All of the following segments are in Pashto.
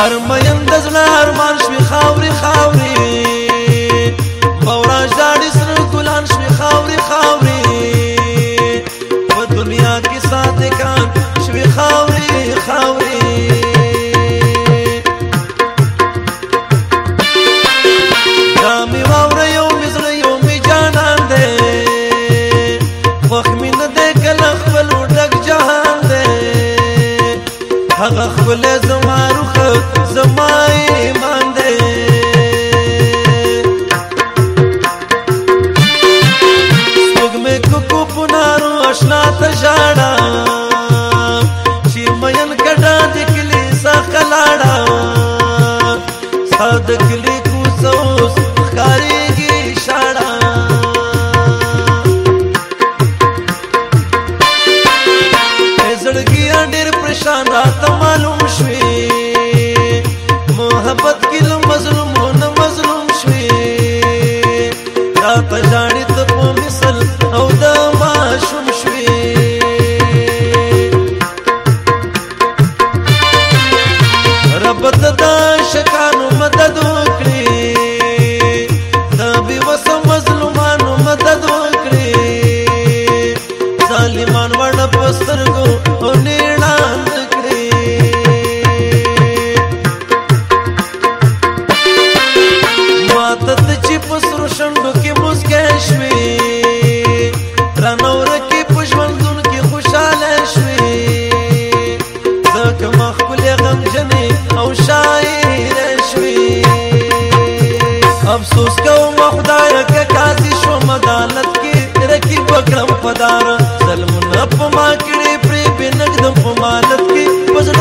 هر مین د زړه ارمان شوي خاوري خاوري مورا ژاړي سره ګلان شوي خاوري خاوري په دنیا کې صادقان شوي خاوري خاوري دا می واوره یو می زړه یو می جانان دی خوښ مې نه دی کله خپل ډک جهان دی هغه خپل زم the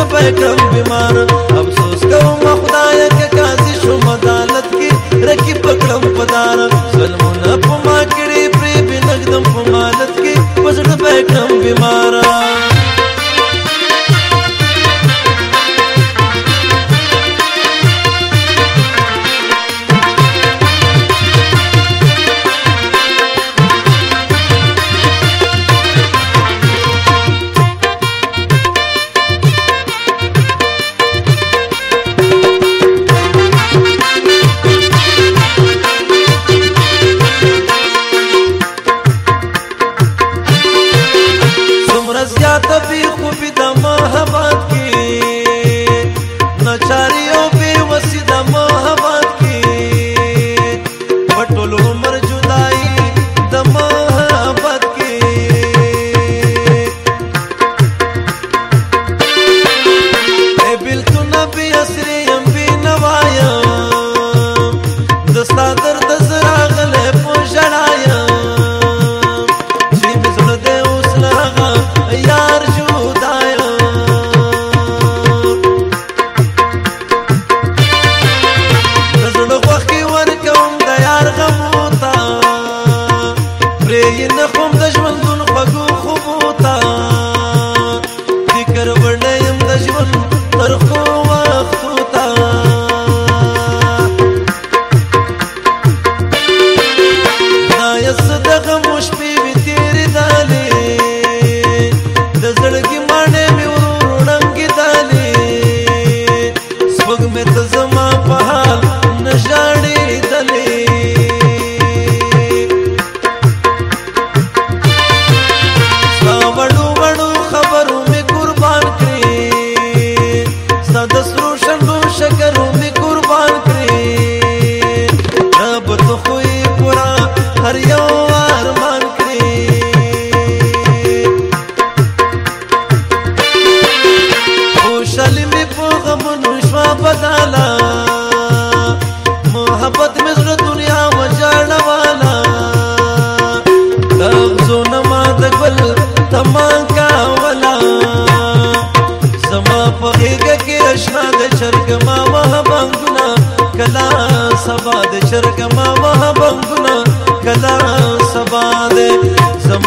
خبر کم بیمار افسوس کوم خدای که قاضي شوم عدالت کې رکی پکړم پدار हुई पुरा हरिओम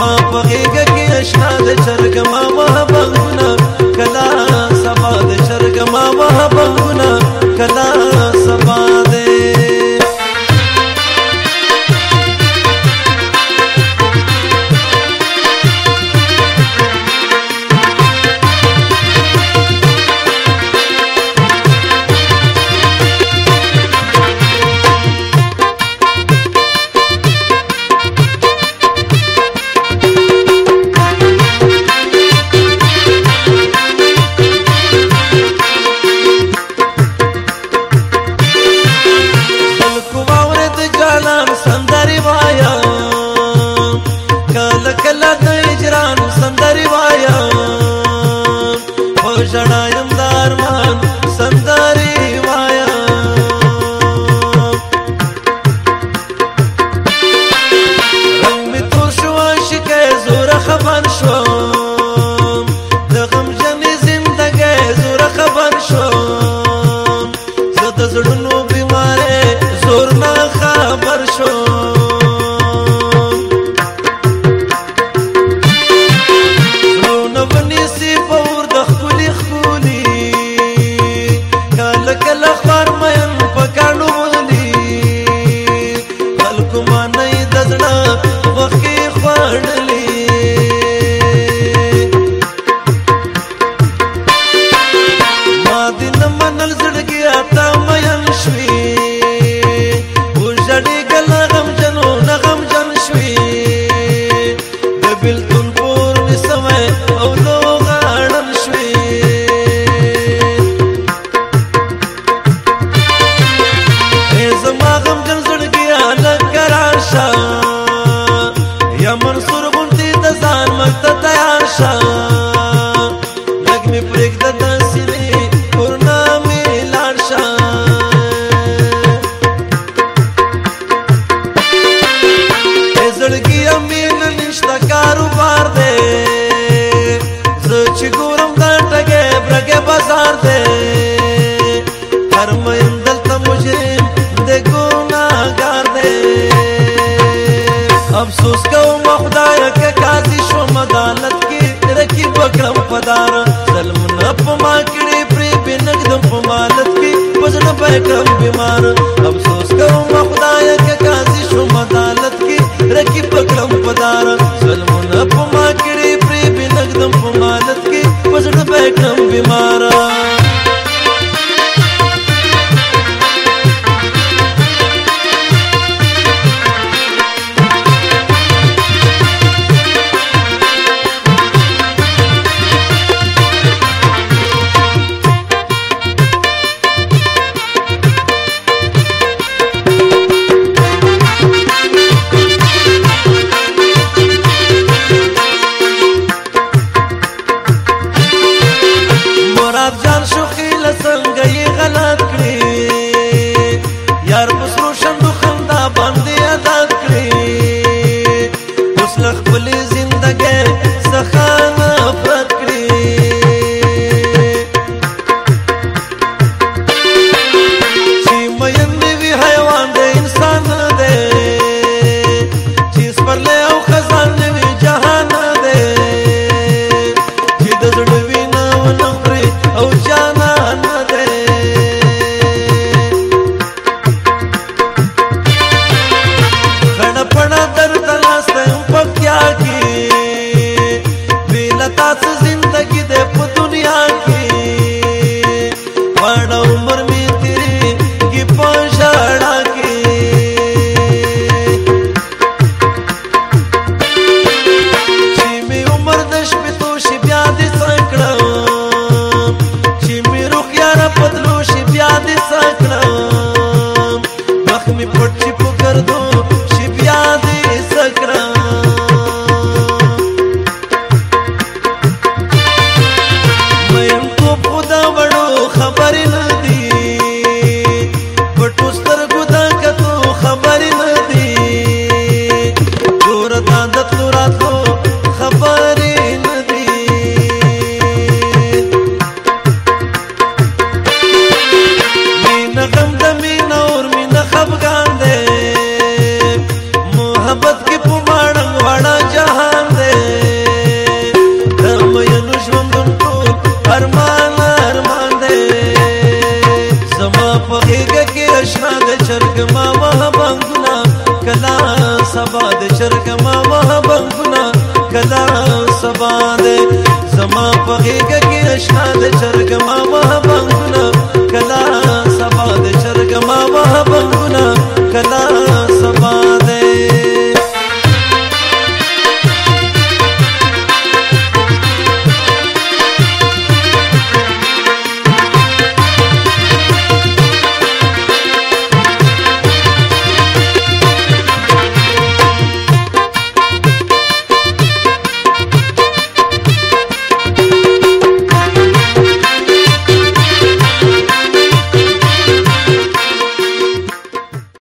ما په غېږ کې اشنا د چرګ ما وه بغونه کلا ಘೋಷಣಾ ای کم بیمار افسوس کوم خدای که قاضی شوم عدالت کی رکی پکړم پدار ظلمونه په ما کړی پری بنګدم په مالت کی وزړه به کم بیمار د چرګ ماما